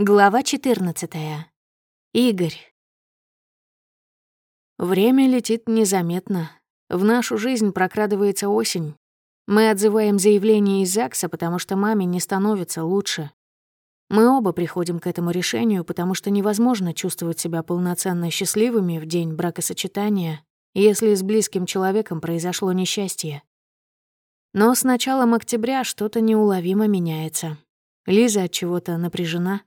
Глава 14. Игорь. Время летит незаметно. В нашу жизнь прокрадывается осень. Мы отзываем заявление из ЗАГСа, потому что маме не становится лучше. Мы оба приходим к этому решению, потому что невозможно чувствовать себя полноценно счастливыми в день бракосочетания, если с близким человеком произошло несчастье. Но с началом октября что-то неуловимо меняется. Лиза от чего-то напряжена.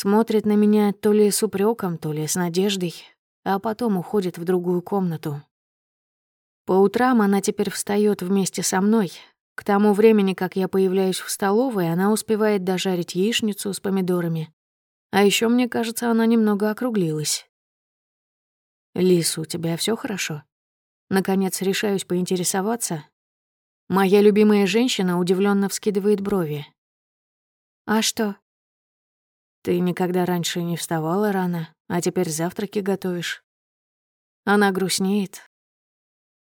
Смотрит на меня то ли с упреком, то ли с надеждой, а потом уходит в другую комнату. По утрам она теперь встает вместе со мной. К тому времени, как я появляюсь в столовой, она успевает дожарить яичницу с помидорами. А еще мне кажется, она немного округлилась. «Лис, у тебя все хорошо?» Наконец решаюсь поинтересоваться. Моя любимая женщина удивленно вскидывает брови. «А что?» Ты никогда раньше не вставала рано, а теперь завтраки готовишь. Она грустнеет.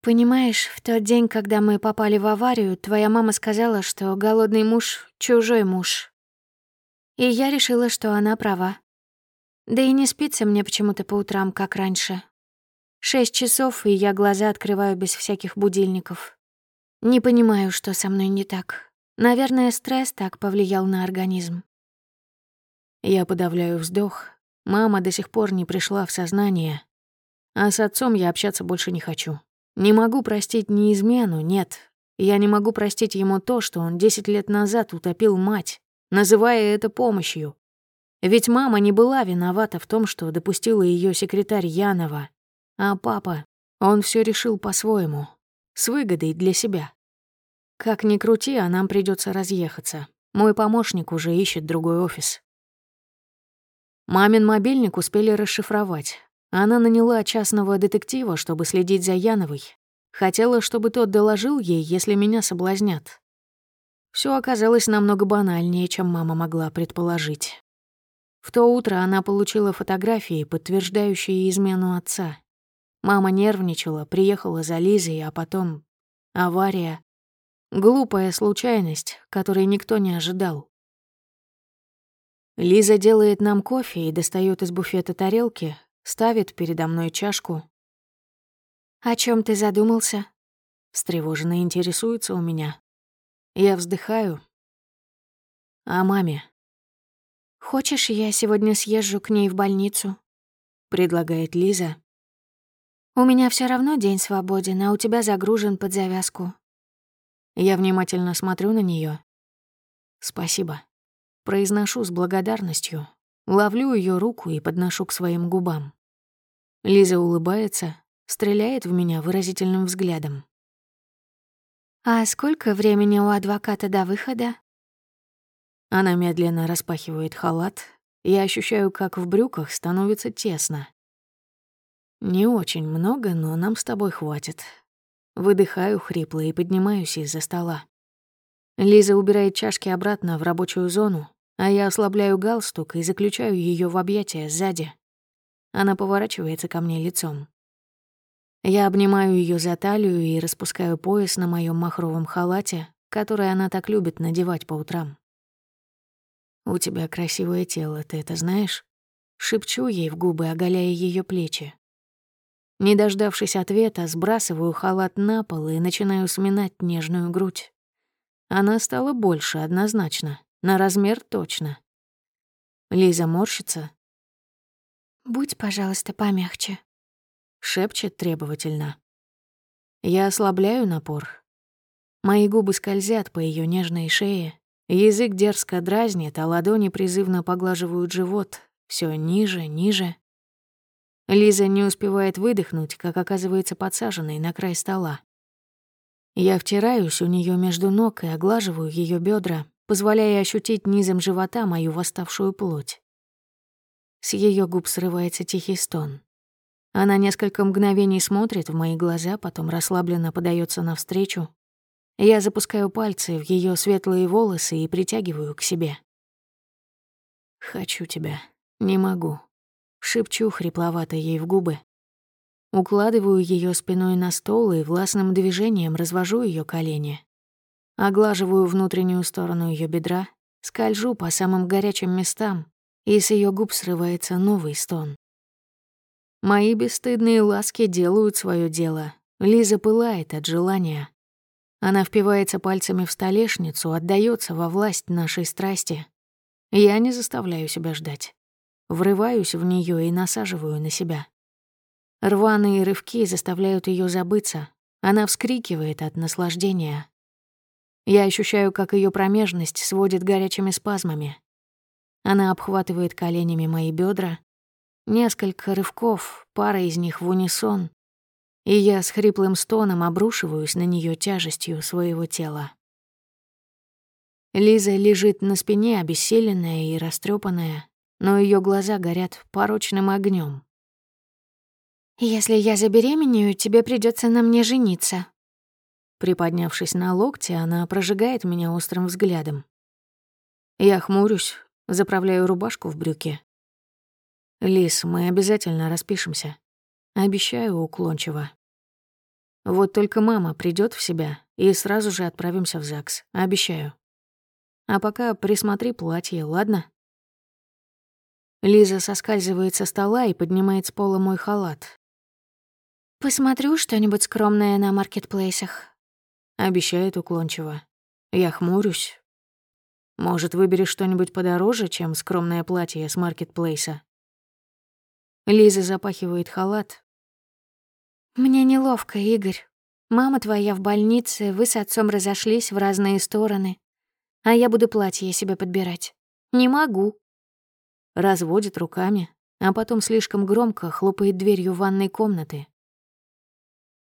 Понимаешь, в тот день, когда мы попали в аварию, твоя мама сказала, что голодный муж — чужой муж. И я решила, что она права. Да и не спится мне почему-то по утрам, как раньше. Шесть часов, и я глаза открываю без всяких будильников. Не понимаю, что со мной не так. Наверное, стресс так повлиял на организм. Я подавляю вздох. Мама до сих пор не пришла в сознание. А с отцом я общаться больше не хочу. Не могу простить ни измену, нет. Я не могу простить ему то, что он 10 лет назад утопил мать, называя это помощью. Ведь мама не была виновата в том, что допустила ее секретарь Янова. А папа, он все решил по-своему, с выгодой для себя. Как ни крути, а нам придется разъехаться. Мой помощник уже ищет другой офис. Мамин мобильник успели расшифровать. Она наняла частного детектива, чтобы следить за Яновой. Хотела, чтобы тот доложил ей, если меня соблазнят. Все оказалось намного банальнее, чем мама могла предположить. В то утро она получила фотографии, подтверждающие измену отца. Мама нервничала, приехала за Лизой, а потом... Авария. Глупая случайность, которой никто не ожидал. Лиза делает нам кофе и достает из буфета тарелки, ставит передо мной чашку. «О чем ты задумался?» Встревоженно интересуется у меня. Я вздыхаю. «О маме». «Хочешь, я сегодня съезжу к ней в больницу?» Предлагает Лиза. «У меня все равно день свободен, а у тебя загружен под завязку». Я внимательно смотрю на нее. «Спасибо». Произношу с благодарностью, ловлю ее руку и подношу к своим губам. Лиза улыбается, стреляет в меня выразительным взглядом. «А сколько времени у адвоката до выхода?» Она медленно распахивает халат. Я ощущаю, как в брюках становится тесно. «Не очень много, но нам с тобой хватит». Выдыхаю хрипло и поднимаюсь из-за стола. Лиза убирает чашки обратно в рабочую зону, а я ослабляю галстук и заключаю ее в объятия сзади. Она поворачивается ко мне лицом. Я обнимаю ее за талию и распускаю пояс на моем махровом халате, который она так любит надевать по утрам. «У тебя красивое тело, ты это знаешь?» Шепчу ей в губы, оголяя ее плечи. Не дождавшись ответа, сбрасываю халат на пол и начинаю сминать нежную грудь. Она стала больше, однозначно. На размер точно. Лиза морщится. «Будь, пожалуйста, помягче», — шепчет требовательно. Я ослабляю напор. Мои губы скользят по ее нежной шее, язык дерзко дразнит, а ладони призывно поглаживают живот, все ниже, ниже. Лиза не успевает выдохнуть, как оказывается подсаженной на край стола. Я втираюсь у нее между ног и оглаживаю ее бедра, позволяя ощутить низом живота мою восставшую плоть. С ее губ срывается тихий стон. Она несколько мгновений смотрит в мои глаза, потом расслабленно подается навстречу. Я запускаю пальцы в ее светлые волосы и притягиваю к себе. «Хочу тебя. Не могу», — шепчу хрипловато ей в губы. Укладываю ее спиной на стол и властным движением развожу ее колени. Оглаживаю внутреннюю сторону ее бедра, скольжу по самым горячим местам, и с ее губ срывается новый стон. Мои бесстыдные ласки делают свое дело. Лиза пылает от желания. Она впивается пальцами в столешницу, отдается во власть нашей страсти. Я не заставляю себя ждать. Врываюсь в нее и насаживаю на себя. Рваные рывки заставляют ее забыться. Она вскрикивает от наслаждения. Я ощущаю, как ее промежность сводит горячими спазмами. Она обхватывает коленями мои бедра. Несколько рывков, пара из них в унисон. И я с хриплым стоном обрушиваюсь на нее тяжестью своего тела. Лиза лежит на спине, обессиленная и растрепанная, но ее глаза горят порочным огнем. «Если я забеременею, тебе придется на мне жениться», Приподнявшись на локте, она прожигает меня острым взглядом. Я хмурюсь, заправляю рубашку в брюки. «Лис, мы обязательно распишемся. Обещаю уклончиво. Вот только мама придет в себя, и сразу же отправимся в ЗАГС. Обещаю. А пока присмотри платье, ладно?» Лиза соскальзывает со стола и поднимает с пола мой халат. «Посмотрю что-нибудь скромное на маркетплейсах», Обещает уклончиво. Я хмурюсь. Может, выберешь что-нибудь подороже, чем скромное платье с маркетплейса? Лиза запахивает халат. Мне неловко, Игорь. Мама твоя в больнице, вы с отцом разошлись в разные стороны. А я буду платье себе подбирать. Не могу. Разводит руками, а потом слишком громко хлопает дверью ванной комнаты.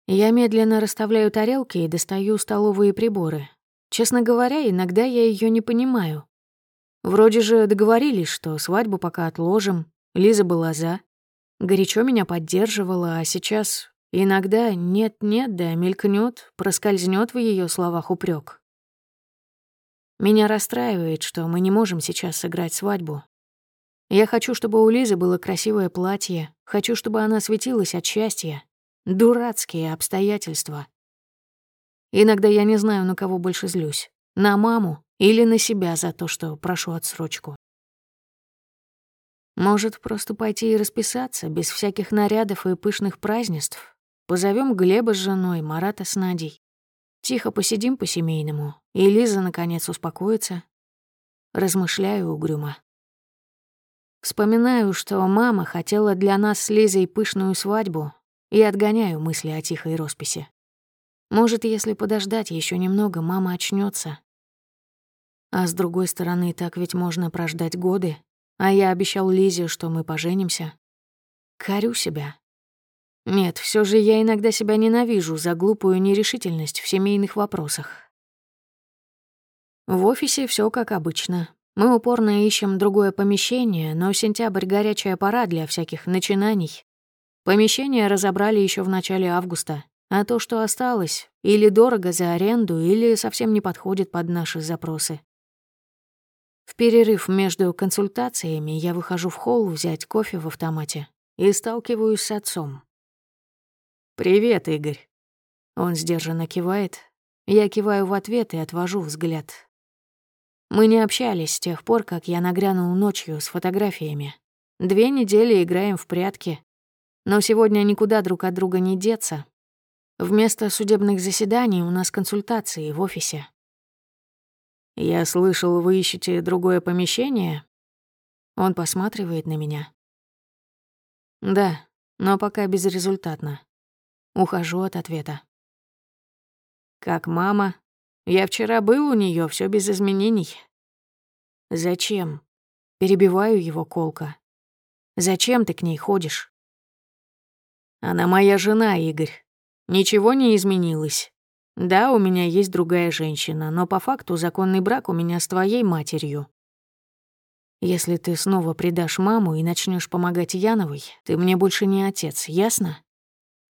Я медленно расставляю тарелки и достаю столовые приборы. Честно говоря, иногда я ее не понимаю. Вроде же договорились, что свадьбу пока отложим. Лиза была за. Горячо меня поддерживала, а сейчас иногда нет-нет, да мелькнет, проскользнет в ее словах упрек. Меня расстраивает, что мы не можем сейчас сыграть свадьбу. Я хочу, чтобы у Лизы было красивое платье, хочу, чтобы она светилась от счастья, Дурацкие обстоятельства. Иногда я не знаю, на кого больше злюсь. На маму или на себя за то, что прошу отсрочку. Может, просто пойти и расписаться, без всяких нарядов и пышных празднеств? Позовем Глеба с женой, Марата с Надей. Тихо посидим по-семейному, и Лиза, наконец, успокоится. Размышляю угрюмо. Вспоминаю, что мама хотела для нас с Лизой пышную свадьбу, и отгоняю мысли о тихой росписи. Может, если подождать еще немного, мама очнется. А с другой стороны, так ведь можно прождать годы, а я обещал Лизе, что мы поженимся. Корю себя. Нет, все же я иногда себя ненавижу за глупую нерешительность в семейных вопросах. В офисе все как обычно. Мы упорно ищем другое помещение, но сентябрь — горячая пора для всяких начинаний. Помещение разобрали еще в начале августа, а то, что осталось, или дорого за аренду, или совсем не подходит под наши запросы. В перерыв между консультациями я выхожу в холл взять кофе в автомате и сталкиваюсь с отцом. «Привет, Игорь». Он сдержанно кивает. Я киваю в ответ и отвожу взгляд. Мы не общались с тех пор, как я нагрянул ночью с фотографиями. Две недели играем в прятки, но сегодня никуда друг от друга не деться. Вместо судебных заседаний у нас консультации в офисе. «Я слышал, вы ищете другое помещение?» Он посматривает на меня. «Да, но пока безрезультатно. Ухожу от ответа. «Как мама? Я вчера был у нее, все без изменений». «Зачем?» Перебиваю его колко. «Зачем ты к ней ходишь?» Она моя жена, Игорь. Ничего не изменилось. Да, у меня есть другая женщина, но по факту законный брак у меня с твоей матерью. Если ты снова предашь маму и начнешь помогать Яновой, ты мне больше не отец, ясно?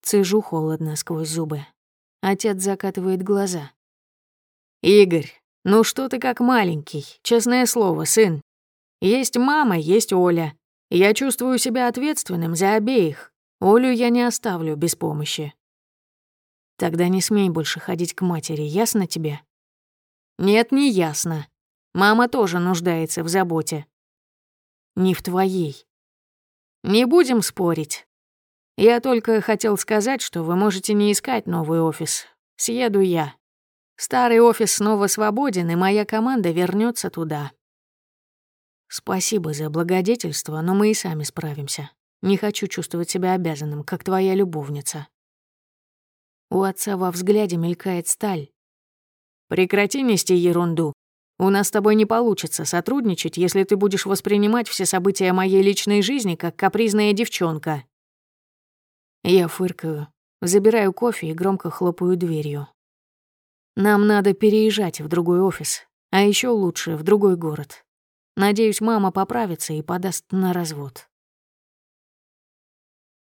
Цежу холодно сквозь зубы. Отец закатывает глаза. «Игорь, ну что ты как маленький, честное слово, сын. Есть мама, есть Оля. Я чувствую себя ответственным за обеих. Олю я не оставлю без помощи. Тогда не смей больше ходить к матери, ясно тебе? Нет, не ясно. Мама тоже нуждается в заботе. не в твоей. Не будем спорить. Я только хотел сказать, что вы можете не искать новый офис. Съеду я. Старый офис снова свободен, и моя команда вернется туда. Спасибо за благодетельство, но мы и сами справимся. Не хочу чувствовать себя обязанным, как твоя любовница. У отца во взгляде мелькает сталь. Прекрати нести ерунду. У нас с тобой не получится сотрудничать, если ты будешь воспринимать все события моей личной жизни как капризная девчонка. Я фыркаю, забираю кофе и громко хлопаю дверью. Нам надо переезжать в другой офис, а еще лучше в другой город. Надеюсь, мама поправится и подаст на развод.